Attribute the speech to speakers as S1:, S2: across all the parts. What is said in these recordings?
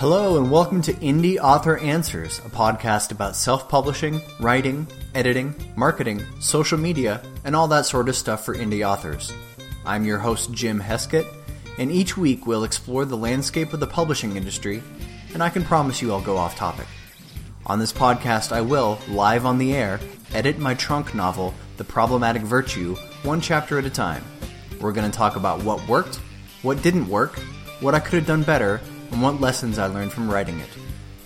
S1: Hello, and welcome to Indie Author Answers, a podcast about self publishing, writing, editing, marketing, social media, and all that sort of stuff for indie authors. I'm your host, Jim Heskett, and each week we'll explore the landscape of the publishing industry, and I can promise you I'll go off topic. On this podcast, I will, live on the air, edit my trunk novel, The Problematic Virtue, one chapter at a time. We're going to talk about what worked, what didn't work, what I could have done better, and what lessons I learned from writing it.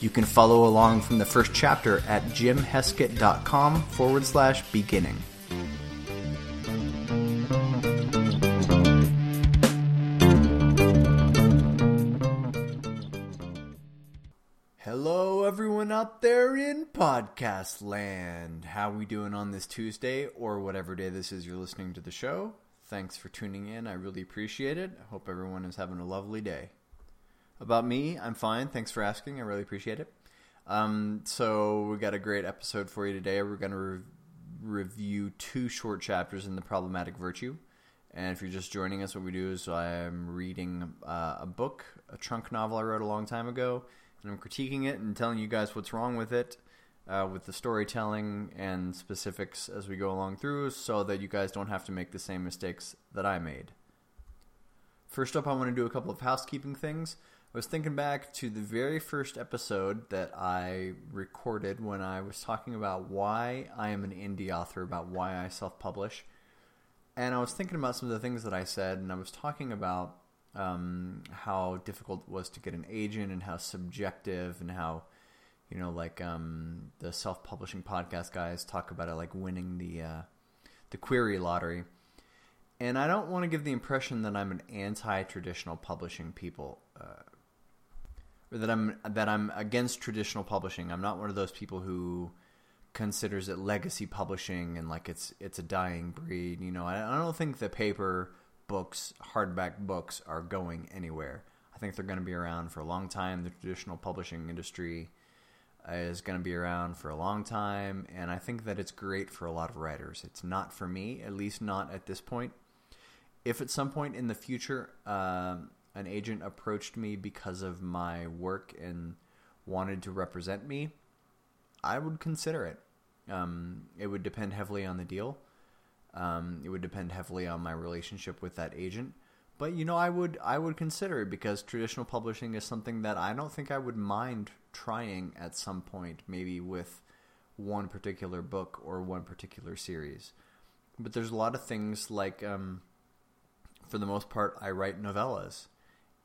S1: You can follow along from the first chapter at jimheskett.com forward slash beginning. Hello, everyone out there in podcast land. How we doing on this Tuesday or whatever day this is you're listening to the show? Thanks for tuning in. I really appreciate it. I hope everyone is having a lovely day. About me, I'm fine. Thanks for asking. I really appreciate it. Um, so we got a great episode for you today. We're going to re- review two short chapters in the problematic virtue. And if you're just joining us, what we do is I'm reading uh, a book, a trunk novel I wrote a long time ago, and I'm critiquing it and telling you guys what's wrong with it, uh, with the storytelling and specifics as we go along through, so that you guys don't have to make the same mistakes that I made. First up, I want to do a couple of housekeeping things. I was thinking back to the very first episode that I recorded when I was talking about why I am an indie author, about why I self publish. And I was thinking about some of the things that I said, and I was talking about um, how difficult it was to get an agent and how subjective and how, you know, like um, the self publishing podcast guys talk about it like winning the, uh, the query lottery. And I don't want to give the impression that I'm an anti traditional publishing people. Uh, that I'm that I'm against traditional publishing. I'm not one of those people who considers it legacy publishing and like it's it's a dying breed. You know, I, I don't think the paper books, hardback books, are going anywhere. I think they're going to be around for a long time. The traditional publishing industry is going to be around for a long time, and I think that it's great for a lot of writers. It's not for me, at least not at this point. If at some point in the future um, an agent approached me because of my work and wanted to represent me, I would consider it. Um, it would depend heavily on the deal. Um, it would depend heavily on my relationship with that agent. But you know, I would I would consider it because traditional publishing is something that I don't think I would mind trying at some point, maybe with one particular book or one particular series. But there's a lot of things like, um, for the most part, I write novellas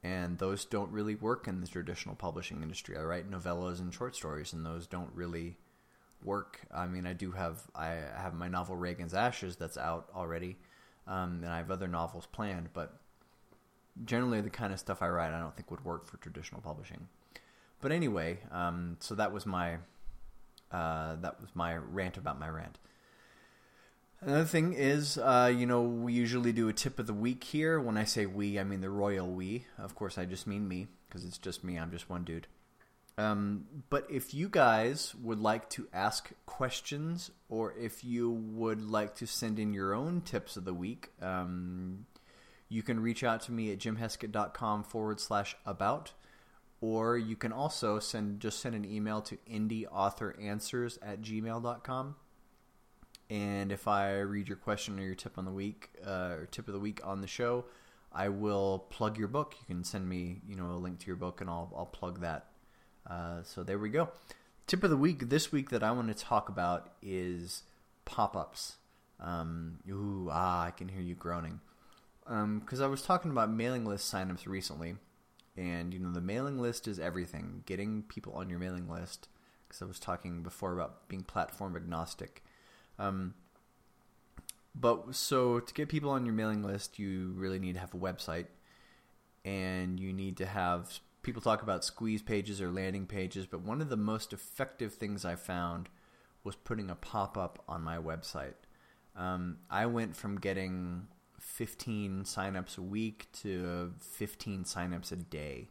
S1: and those don't really work in the traditional publishing industry. I write novellas and short stories, and those don't really work. I mean, I do have I have my novel Reagan's Ashes that's out already, um, and I have other novels planned. But generally, the kind of stuff I write, I don't think would work for traditional publishing. But anyway, um, so that was my uh, that was my rant about my rant. Another thing is, uh, you know, we usually do a tip of the week here. When I say we, I mean the royal we. Of course, I just mean me because it's just me. I'm just one dude. Um, but if you guys would like to ask questions or if you would like to send in your own tips of the week, um, you can reach out to me at jimheskett.com forward slash about. Or you can also send just send an email to indieauthoranswers at gmail.com. And if I read your question or your tip on the week uh, or tip of the week on the show, I will plug your book. You can send me, you know, a link to your book, and I'll I'll plug that. Uh, so there we go. Tip of the week this week that I want to talk about is pop-ups. Um, ooh, ah, I can hear you groaning. Because um, I was talking about mailing list signups recently, and you know the mailing list is everything. Getting people on your mailing list. Because I was talking before about being platform agnostic um, but so to get people on your mailing list, you really need to have a website, and you need to have people talk about squeeze pages or landing pages. But one of the most effective things I found was putting a pop up on my website. Um, I went from getting 15 signups a week to 15 signups a day.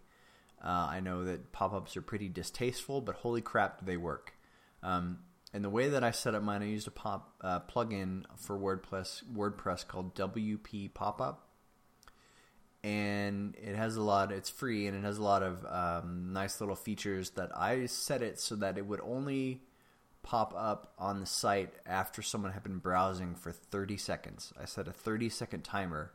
S1: Uh, I know that pop ups are pretty distasteful, but holy crap, do they work! Um, and the way that I set up mine, I used a pop uh, plugin for WordPress WordPress called WP Popup, and it has a lot. It's free and it has a lot of um, nice little features that I set it so that it would only pop up on the site after someone had been browsing for 30 seconds. I set a 30 second timer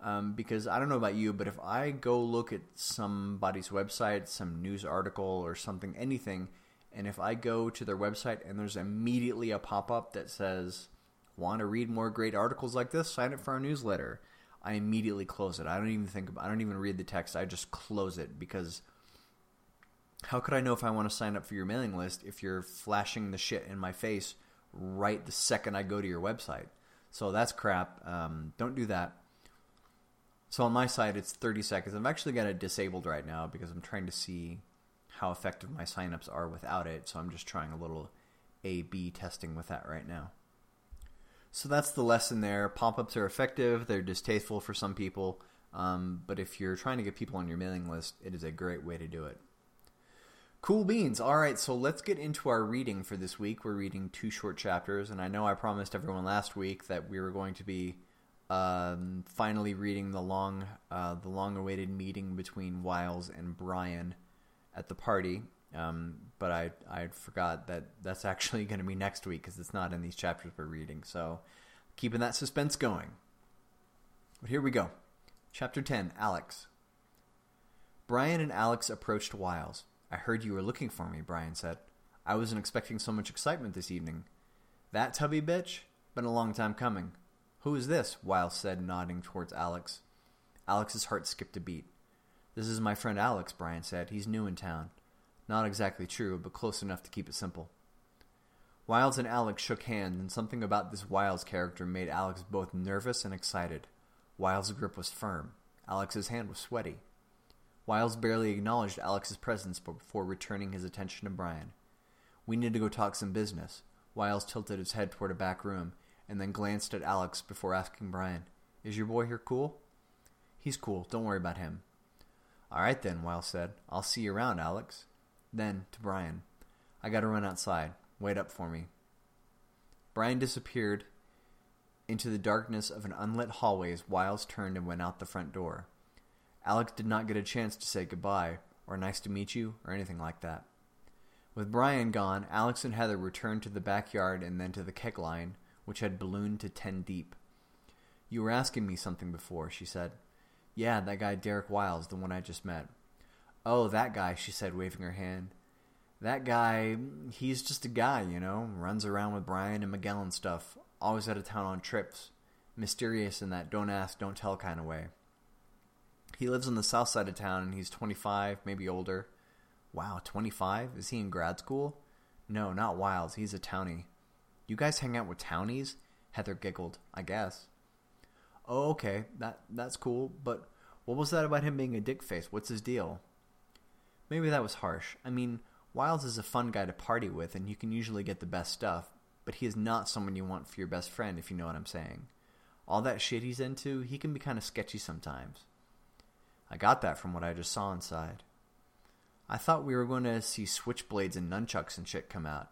S1: um, because I don't know about you, but if I go look at somebody's website, some news article or something, anything, and if I go to their website and there's immediately a pop up that says, "Want to read more great articles like this? Sign up for our newsletter." I immediately close it. I don't even think. About, I don't even read the text. I just close it because how could I know if I want to sign up for your mailing list if you're flashing the shit in my face right the second I go to your website? So that's crap. Um, don't do that. So on my side, it's 30 seconds. I've actually got it disabled right now because I'm trying to see how effective my signups are without it. So I'm just trying a little A-B testing with that right now. So that's the lesson there. Pop-ups are effective. They're distasteful for some people. Um, but if you're trying to get people on your mailing list, it is a great way to do it. Cool beans. All right, so let's get into our reading for this week. We're reading two short chapters, and I know I promised everyone last week that we were going to be um, finally reading the long, uh, the long-awaited meeting between Wiles and Brian at the party. Um, but I I forgot that that's actually going to be next week because it's not in these chapters we're reading. So keeping that suspense going. But here we go. Chapter 10, Alex. Brian and Alex approached Wiles. I heard you were looking for me, Brian said. I wasn't expecting so much excitement this evening. That tubby bitch? Been a long time coming. Who is this? Wiles said, nodding towards Alex. Alex's heart skipped a beat. This is my friend Alex, Brian said. He's new in town. Not exactly true, but close enough to keep it simple. Wiles and Alex shook hands, and something about this Wiles character made Alex both nervous and excited. Wiles' grip was firm. Alex's hand was sweaty. Wiles barely acknowledged Alex's presence before returning his attention to Brian. We need to go talk some business. Wiles tilted his head toward a back room, and then glanced at Alex before asking Brian, Is your boy here cool? He's cool. Don't worry about him. All right then, Wiles said. I'll see you around, Alex. Then, to Brian, I gotta run outside. Wait up for me. Brian disappeared into the darkness of an unlit hallway as Wiles turned and went out the front door. Alex did not get a chance to say goodbye, or nice to meet you, or anything like that. With Brian gone, Alex and Heather returned to the backyard and then to the keg line, which had ballooned to ten deep. You were asking me something before, she said. Yeah, that guy Derek Wiles, the one I just met. Oh, that guy, she said, waving her hand. That guy, he's just a guy, you know, runs around with Brian and Miguel and stuff, always out of town on trips. Mysterious in that don't ask, don't tell kind of way. He lives on the south side of town and he's 25, maybe older. Wow, 25? Is he in grad school? No, not Wiles. He's a townie. You guys hang out with townies? Heather giggled. I guess. Oh, okay. That That's cool. But what was that about him being a dick face? What's his deal? Maybe that was harsh. I mean, Wiles is a fun guy to party with, and you can usually get the best stuff, but he is not someone you want for your best friend, if you know what I'm saying. All that shit he's into, he can be kind of sketchy sometimes. I got that from what I just saw inside. I thought we were going to see switchblades and nunchucks and shit come out.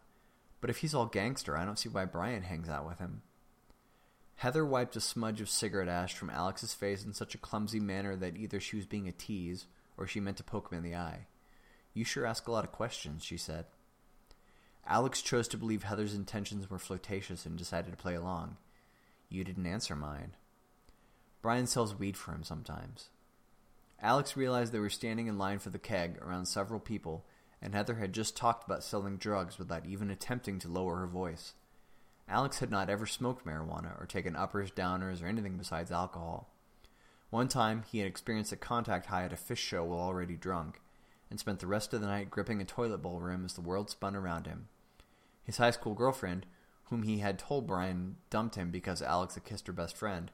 S1: But if he's all gangster, I don't see why Brian hangs out with him. Heather wiped a smudge of cigarette ash from Alex's face in such a clumsy manner that either she was being a tease or she meant to poke him in the eye. You sure ask a lot of questions, she said. Alex chose to believe Heather's intentions were flirtatious and decided to play along. You didn't answer mine. Brian sells weed for him sometimes. Alex realized they were standing in line for the keg around several people, and Heather had just talked about selling drugs without even attempting to lower her voice. Alex had not ever smoked marijuana or taken uppers, downers, or anything besides alcohol. One time, he had experienced a contact high at a Phish show while already drunk, and spent the rest of the night gripping a toilet bowl rim as the world spun around him. His high school girlfriend, whom he had told Brian dumped him because Alex had kissed her best friend,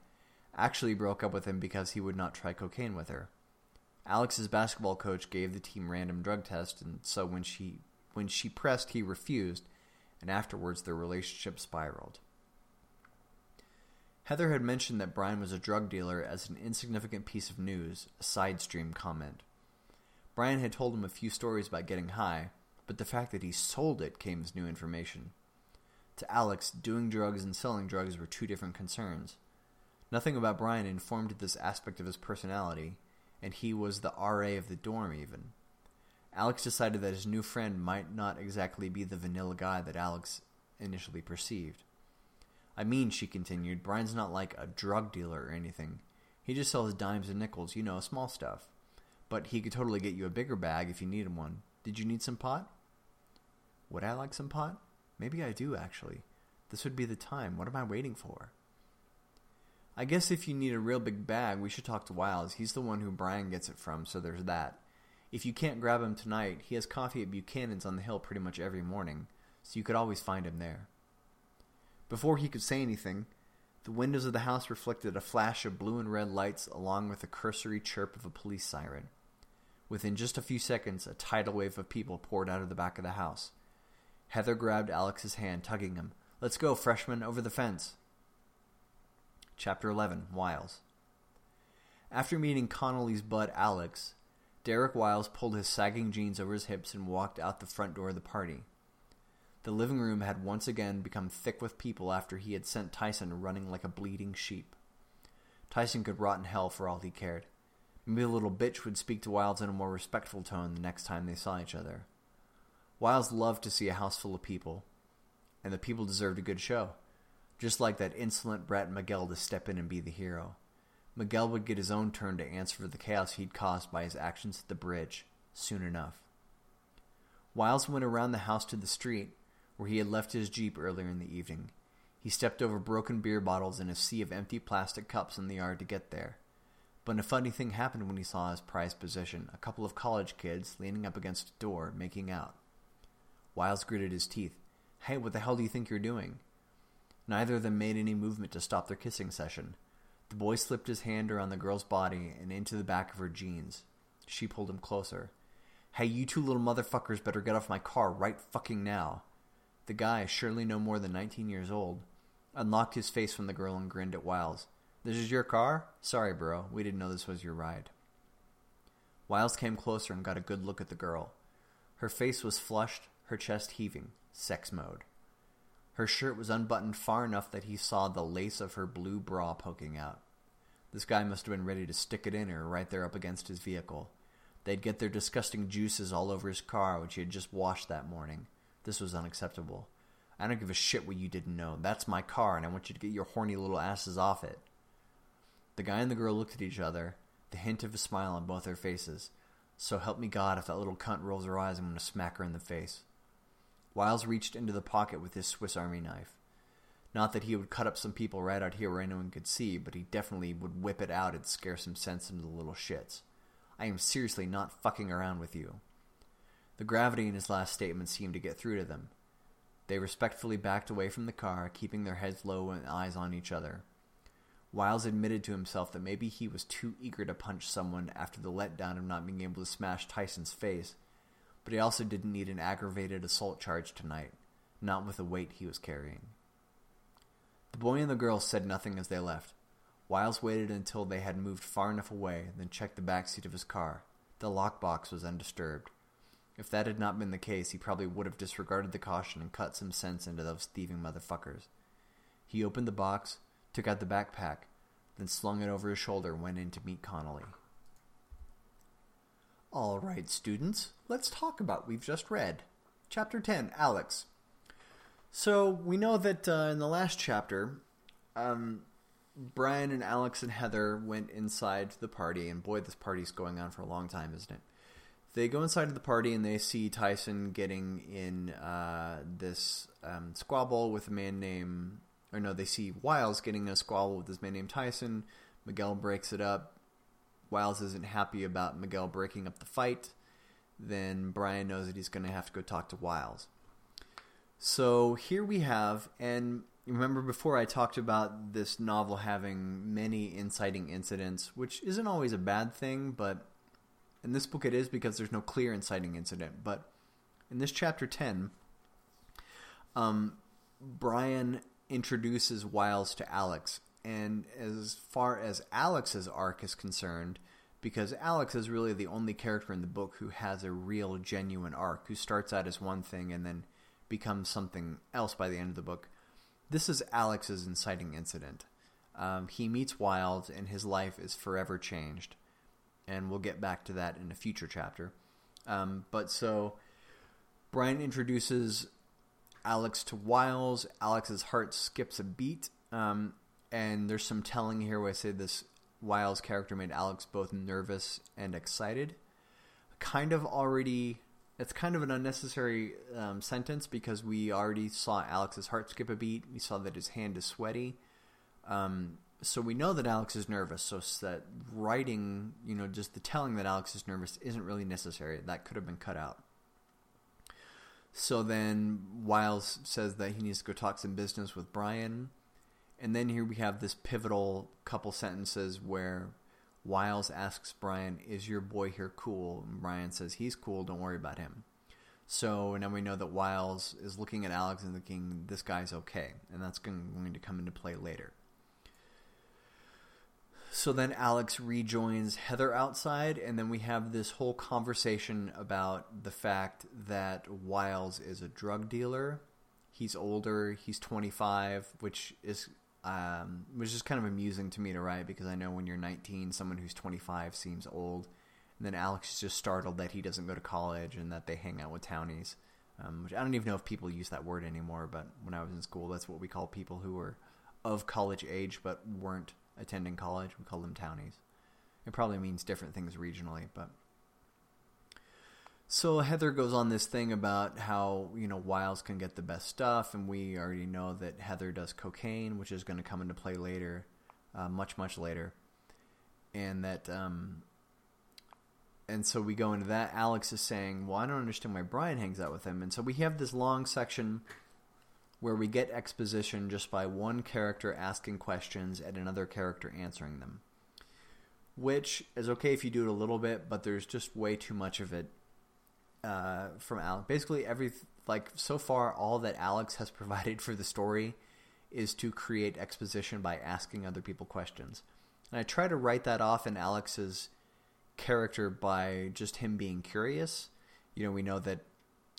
S1: actually broke up with him because he would not try cocaine with her. Alex's basketball coach gave the team random drug tests, and so when she when she pressed, he refused, and afterwards their relationship spiraled. Heather had mentioned that Brian was a drug dealer as an insignificant piece of news, a side stream comment. Brian had told him a few stories about getting high, but the fact that he sold it came as new information. To Alex, doing drugs and selling drugs were two different concerns. Nothing about Brian informed this aspect of his personality, and he was the RA of the dorm even. Alex decided that his new friend might not exactly be the vanilla guy that Alex initially perceived. I mean, she continued, Brian's not like a drug dealer or anything. He just sells dimes and nickels, you know, small stuff. But he could totally get you a bigger bag if you needed one. Did you need some pot? Would I like some pot? Maybe I do, actually. This would be the time. What am I waiting for? I guess if you need a real big bag, we should talk to Wiles. He's the one who Brian gets it from, so there's that. If you can't grab him tonight, he has coffee at Buchanan's on the hill pretty much every morning, so you could always find him there. Before he could say anything, the windows of the house reflected a flash of blue and red lights along with the cursory chirp of a police siren. Within just a few seconds, a tidal wave of people poured out of the back of the house. Heather grabbed Alex's hand, tugging him. Let's go, freshman, over the fence. Chapter 11, Wiles. After meeting Connolly's bud Alex, Derek Wiles pulled his sagging jeans over his hips and walked out the front door of the party. The living room had once again become thick with people after he had sent Tyson running like a bleeding sheep. Tyson could rot in hell for all he cared. Maybe the little bitch would speak to Wiles in a more respectful tone the next time they saw each other. Wiles loved to see a house full of people, and the people deserved a good show just like that insolent brat Miguel to step in and be the hero. Miguel would get his own turn to answer for the chaos he'd caused by his actions at the bridge, soon enough. Wiles went around the house to the street, where he had left his jeep earlier in the evening. He stepped over broken beer bottles and a sea of empty plastic cups in the yard to get there. But a funny thing happened when he saw his prized possession, a couple of college kids leaning up against a door, making out. Wiles gritted his teeth. Hey, what the hell do you think you're doing? Neither of them made any movement to stop their kissing session. The boy slipped his hand around the girl's body and into the back of her jeans. She pulled him closer. Hey, you two little motherfuckers better get off my car right fucking now. The guy, surely no more than 19 years old, unlocked his face from the girl and grinned at Wiles. This is your car? Sorry, bro. We didn't know this was your ride. Wiles came closer and got a good look at the girl. Her face was flushed, her chest heaving. Sex mode. Her shirt was unbuttoned far enough that he saw the lace of her blue bra poking out. This guy must have been ready to stick it in her right there up against his vehicle. They'd get their disgusting juices all over his car, which he had just washed that morning. This was unacceptable. I don't give a shit what you didn't know. That's my car, and I want you to get your horny little asses off it. The guy and the girl looked at each other, the hint of a smile on both their faces. So help me God, if that little cunt rolls her eyes, I'm going to smack her in the face. Wiles reached into the pocket with his Swiss Army knife. Not that he would cut up some people right out here where anyone could see, but he definitely would whip it out and scare some sense into the little shits. I am seriously not fucking around with you. The gravity in his last statement seemed to get through to them. They respectfully backed away from the car, keeping their heads low and eyes on each other. Wiles admitted to himself that maybe he was too eager to punch someone after the letdown of not being able to smash Tyson's face, but he also didn't need an aggravated assault charge tonight, not with the weight he was carrying. The boy and the girl said nothing as they left. Wiles waited until they had moved far enough away, then checked the back seat of his car. The lockbox was undisturbed. If that had not been the case, he probably would have disregarded the caution and cut some sense into those thieving motherfuckers. He opened the box, took out the backpack, then slung it over his shoulder and went in to meet Connolly. All right, students, let's talk about we've just read. Chapter 10, Alex. So, we know that uh, in the last chapter, um, Brian and Alex and Heather went inside the party, and boy, this party's going on for a long time, isn't it? They go inside of the party and they see Tyson getting in uh, this um, squabble with a man named, or no, they see Wiles getting a squabble with this man named Tyson. Miguel breaks it up. Wiles isn't happy about Miguel breaking up the fight, then Brian knows that he's going to have to go talk to Wiles. So here we have, and remember before I talked about this novel having many inciting incidents, which isn't always a bad thing, but in this book it is because there's no clear inciting incident. But in this chapter 10, um, Brian introduces Wiles to Alex, and as far as Alex's arc is concerned, because Alex is really the only character in the book who has a real, genuine arc, who starts out as one thing and then becomes something else by the end of the book. This is Alex's inciting incident. um, he meets Wiles, and his life is forever changed. And we'll get back to that in a future chapter. Um, but so Brian introduces Alex to Wiles. Alex's heart skips a beat. Um, and there's some telling here where I say this Wiles character made Alex both nervous and excited. Kind of already, it's kind of an unnecessary um, sentence because we already saw Alex's heart skip a beat. We saw that his hand is sweaty. Um, so we know that Alex is nervous. So that writing, you know, just the telling that Alex is nervous isn't really necessary. That could have been cut out. So then Wiles says that he needs to go talk some business with Brian. And then here we have this pivotal couple sentences where Wiles asks Brian, is your boy here cool? And Brian says, he's cool, don't worry about him. So now we know that Wiles is looking at Alex and thinking, this guy's okay. And that's going to come into play later. So then Alex rejoins Heather outside, and then we have this whole conversation about the fact that Wiles is a drug dealer. He's older. He's 25, which is um, which is kind of amusing to me to write because I know when you're 19, someone who's 25 seems old. And then Alex is just startled that he doesn't go to college and that they hang out with townies. Um, which I don't even know if people use that word anymore, but when I was in school, that's what we call people who were of college age but weren't attending college. We call them townies. It probably means different things regionally, but so Heather goes on this thing about how, you know, Wiles can get the best stuff, and we already know that Heather does cocaine, which is going to come into play later, uh, much, much later. And that, um, and so we go into that. Alex is saying, well, I don't understand why Brian hangs out with him. And so we have this long section where we get exposition just by one character asking questions and another character answering them. Which is okay if you do it a little bit, but there's just way too much of it uh, from Alex. Basically, every like so far, all that Alex has provided for the story is to create exposition by asking other people questions. And I try to write that off in Alex's character by just him being curious. You know, we know that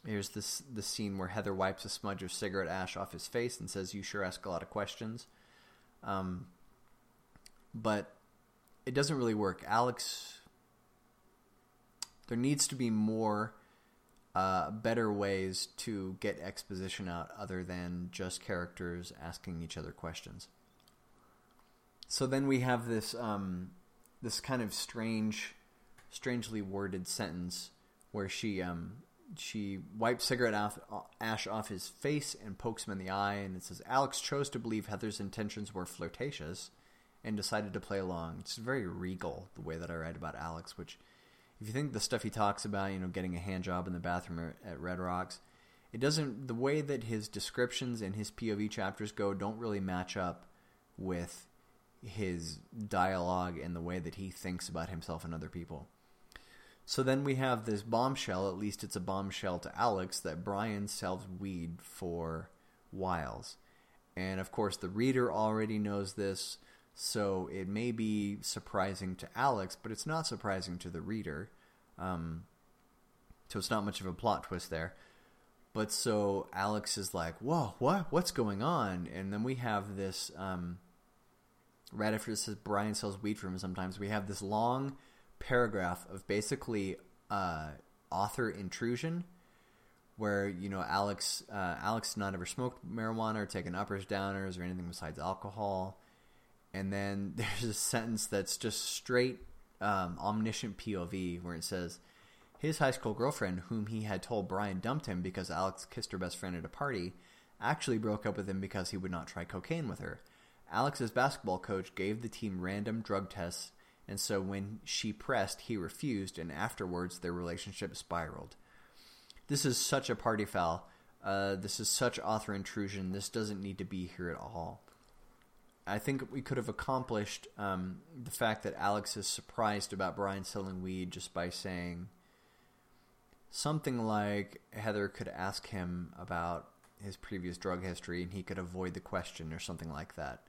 S1: here's this the scene where Heather wipes a smudge of cigarette ash off his face and says, "You sure ask a lot of questions." Um, but it doesn't really work. Alex, there needs to be more uh, better ways to get exposition out other than just characters asking each other questions. So then we have this um, this kind of strange, strangely worded sentence where she um, she wipes cigarette off, ash off his face and pokes him in the eye, and it says Alex chose to believe Heather's intentions were flirtatious and decided to play along. It's very regal the way that I write about Alex, which if you think the stuff he talks about, you know, getting a hand job in the bathroom at Red Rocks, it doesn't. The way that his descriptions and his POV chapters go don't really match up with his dialogue and the way that he thinks about himself and other people. So then we have this bombshell, at least it's a bombshell to Alex, that Brian sells weed for Wiles. And of course, the reader already knows this, so it may be surprising to Alex, but it's not surprising to the reader. Um, so it's not much of a plot twist there. But so Alex is like, whoa, what? What's going on? And then we have this, um, right after this says Brian sells weed for him sometimes, we have this long paragraph of basically uh, author intrusion where, you know, Alex, uh, Alex not ever smoked marijuana or taken uppers, downers, or anything besides alcohol and then there's a sentence that's just straight um, omniscient POV where it says his high school girlfriend, whom he had told Brian dumped him because Alex kissed her best friend at a party, actually broke up with him because he would not try cocaine with her. Alex's basketball coach gave the team random drug tests, and so when she pressed, he refused, and afterwards their relationship spiraled. This is such a party foul. Uh, this is such author intrusion. This doesn't need to be here at all. I think we could have accomplished um, the fact that Alex is surprised about Brian selling weed just by saying something like Heather could ask him about his previous drug history and he could avoid the question or something like that.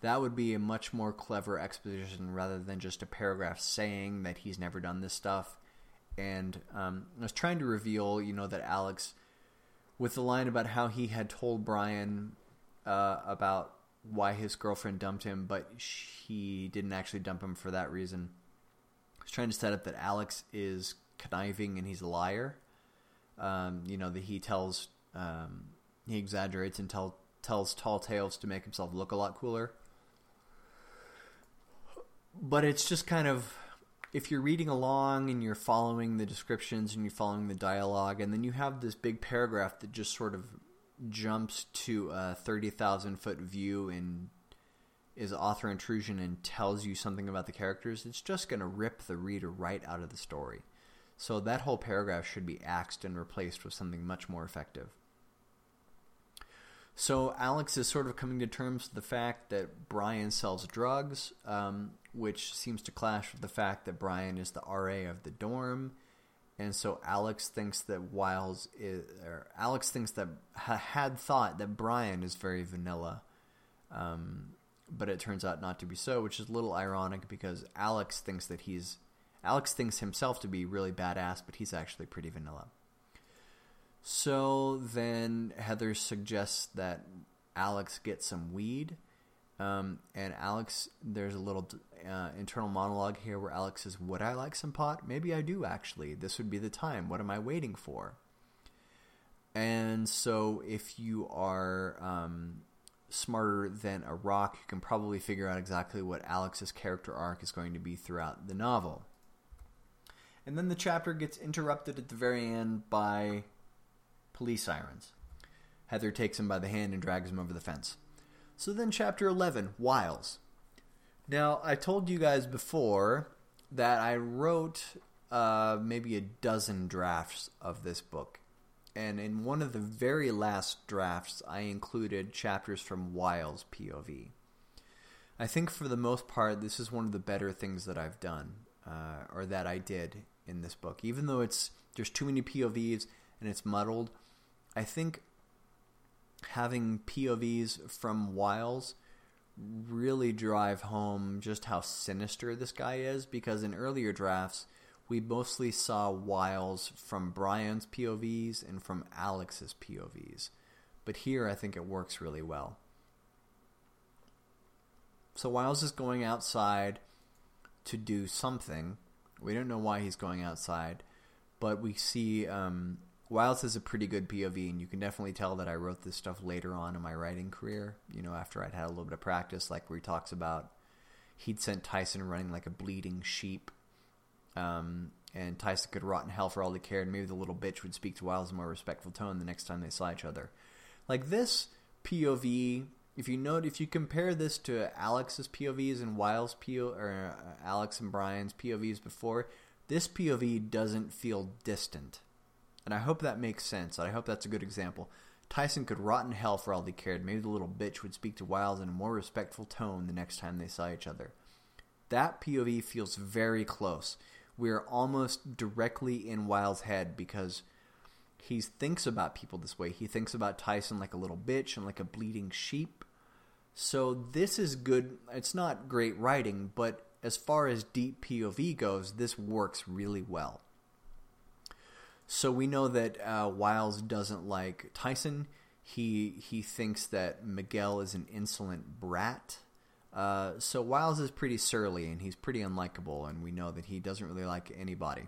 S1: That would be a much more clever exposition rather than just a paragraph saying that he's never done this stuff. And um, I was trying to reveal, you know, that Alex, with the line about how he had told Brian uh, about why his girlfriend dumped him, but she didn't actually dump him for that reason. He's trying to set up that Alex is conniving and he's a liar. Um, you know that he tells um, he exaggerates and tell, tells tall tales to make himself look a lot cooler. But it's just kind of if you're reading along and you're following the descriptions and you're following the dialogue, and then you have this big paragraph that just sort of jumps to a 30,000 foot view and is author intrusion and tells you something about the characters, it's just going to rip the reader right out of the story. So that whole paragraph should be axed and replaced with something much more effective. So Alex is sort of coming to terms with the fact that Brian sells drugs, um, which seems to clash with the fact that Brian is the RA of the dorm. And so Alex thinks that Wiles is, or Alex thinks that ha had thought that Brian is very vanilla, um, but it turns out not to be so, which is a little ironic because Alex thinks that he's Alex thinks himself to be really badass, but he's actually pretty vanilla. So then Heather suggests that Alex get some weed. Um, and Alex, there's a little uh, internal monologue here where Alex says, would I like some pot? Maybe I do, actually. This would be the time. What am I waiting for? And so if you are um, smarter than a rock, you can probably figure out exactly what Alex's character arc is going to be throughout the novel. And then the chapter gets interrupted at the very end by police sirens. Heather takes him by the hand and drags him over the fence. So then chapter 11, Wiles. Now, I told you guys before that I wrote uh, maybe a dozen drafts of this book. And in one of the very last drafts, I included chapters from Wiles' POV. I think for the most part, this is one of the better things that I've done, uh, or that I did in this book. Even though it's there's too many POVs and it's muddled, I think having POVs from Wiles really drive home just how sinister this guy is because in earlier drafts we mostly saw Wiles from Brian's POVs and from Alex's POVs. But here I think it works really well. So Wiles is going outside to do something. We don't know why he's going outside, but we see um, Wiles is a pretty good POV, and you can definitely tell that I wrote this stuff later on in my writing career. You know, after I'd had a little bit of practice, like where he talks about he'd sent Tyson running like a bleeding sheep, um, and Tyson could rot in hell for all he cared. Maybe the little bitch would speak to Wiles in a more respectful tone the next time they saw each other. Like this POV, if you note, if you compare this to Alex's POVs and Wiles' PO or uh, Alex and Brian's POVs before, this POV doesn't feel distant and I hope that makes sense. I hope that's a good example. Tyson could rot in hell for all he cared. Maybe the little bitch would speak to Wiles in a more respectful tone the next time they saw each other. That POV feels very close. We're almost directly in Wiles' head because he thinks about people this way. He thinks about Tyson like a little bitch and like a bleeding sheep. So this is good. It's not great writing, but as far as deep POV goes, this works really well. So we know that uh, Wiles doesn't like Tyson. He he thinks that Miguel is an insolent brat. Uh, so Wiles is pretty surly and he's pretty unlikable, and we know that he doesn't really like anybody.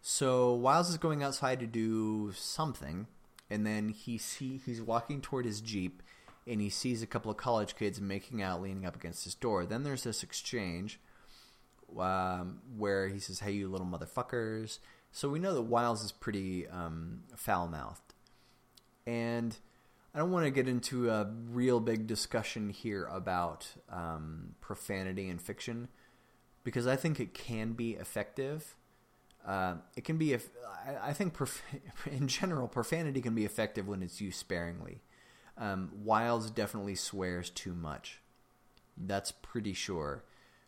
S1: So Wiles is going outside to do something, and then he see he's walking toward his jeep, and he sees a couple of college kids making out, leaning up against his door. Then there's this exchange um, where he says, "Hey, you little motherfuckers." So we know that Wiles is pretty um, foul-mouthed. And I don't want to get into a real big discussion here about um, profanity in fiction because I think it can be effective. Uh, it can be, I think, in general, profanity can be effective when it's used sparingly. Um, Wiles definitely swears too much. That's pretty sure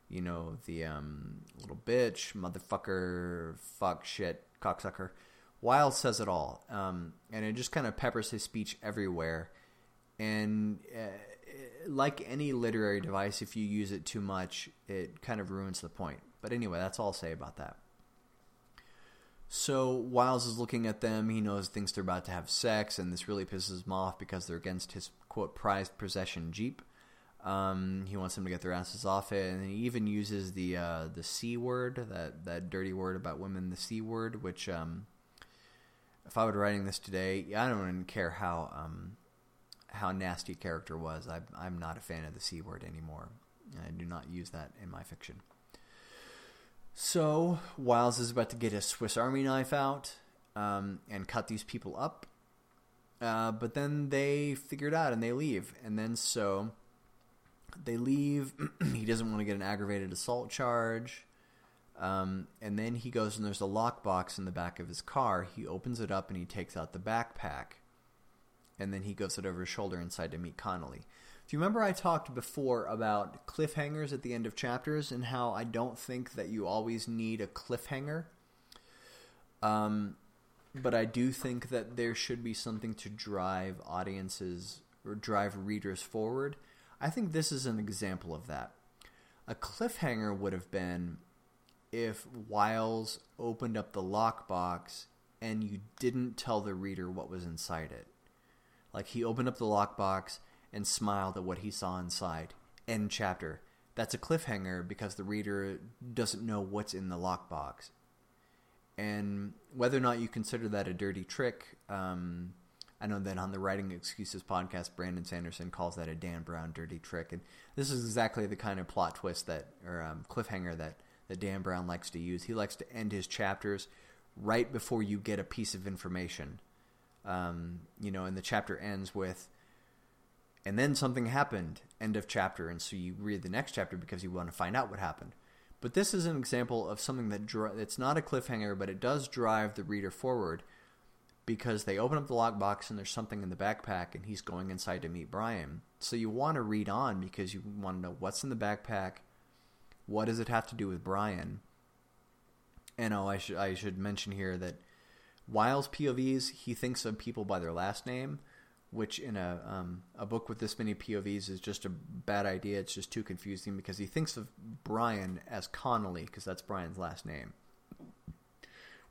S1: you know, the um, little bitch, motherfucker, fuck, shit, cocksucker. Wiles says it all. Um, and it just kind of peppers his speech everywhere. And uh, like any literary device, if you use it too much, it kind of ruins the point. But anyway, that's all I'll say about that. So Wiles is looking at them. He knows thinks they're about to have sex, and this really pisses him off because they're against his quote prized possession Jeep. Um, he wants them to get their asses off it, and he even uses the uh, the c word, that that dirty word about women, the c word. Which, um, if I were writing this today, I don't even care how um, how nasty character was. I, I'm not a fan of the c word anymore. I do not use that in my fiction. So Wiles is about to get his Swiss Army knife out um, and cut these people up. Uh, but then they figure it out and they leave. And then so they leave. he doesn't want to get an aggravated assault charge. Um, and then he goes and there's a lockbox in the back of his car. He opens it up and he takes out the backpack. And then he goes it over his shoulder inside to meet Connolly. Do you remember I talked before about cliffhangers at the end of chapters and how I don't think that you always need a cliffhanger? Um, but I do think that there should be something to drive audiences or drive readers forward. I think this is an example of that. A cliffhanger would have been if Wiles opened up the lockbox and you didn't tell the reader what was inside it. Like he opened up the lockbox and smiled at what he saw inside. End chapter. That's a cliffhanger because the reader doesn't know what's in the lockbox. And whether or not you consider that a dirty trick, um, I know that on the Writing Excuses podcast, Brandon Sanderson calls that a Dan Brown dirty trick. And this is exactly the kind of plot twist that, or um, cliffhanger that, that Dan Brown likes to use. He likes to end his chapters right before you get a piece of information. Um, you know, and the chapter ends with and then something happened, end of chapter, and so you read the next chapter because you want to find out what happened. But this is an example of something that it's not a cliffhanger, but it does drive the reader forward because they open up the lockbox and there's something in the backpack and he's going inside to meet Brian. So you want to read on because you want to know what's in the backpack, what does it have to do with Brian. And oh, I should I should mention here that Wiles POVs, he thinks of people by their last name – which in a um, a book with this many POVs is just a bad idea. It's just too confusing because he thinks of Brian as Connolly because that's Brian's last name.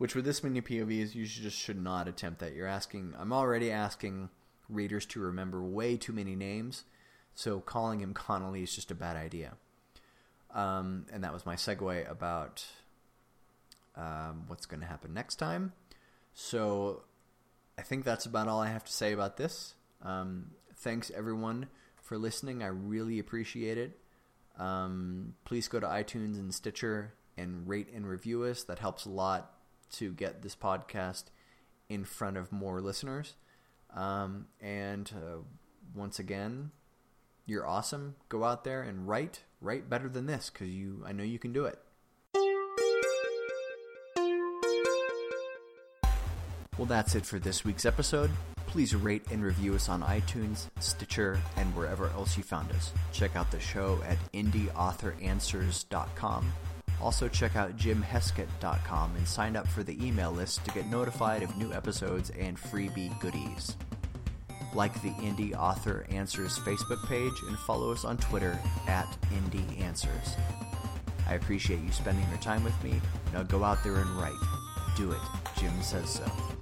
S1: Which with this many POVs, you just should not attempt that. You're asking. I'm already asking readers to remember way too many names, so calling him Connolly is just a bad idea. Um, and that was my segue about um, what's going to happen next time. So I think that's about all I have to say about this. Um, thanks everyone for listening. I really appreciate it. Um, please go to iTunes and Stitcher and rate and review us. That helps a lot to get this podcast in front of more listeners. Um, and uh, once again, you're awesome. Go out there and write, write better than this because you, I know you can do it. Well, that's it for this week's episode. Please rate and review us on iTunes, Stitcher, and wherever else you found us. Check out the show at indieauthoranswers.com also, check out jimheskett.com and sign up for the email list to get notified of new episodes and freebie goodies. Like the Indie Author Answers Facebook page and follow us on Twitter at Indie Answers. I appreciate you spending your time with me. Now go out there and write. Do it. Jim says so.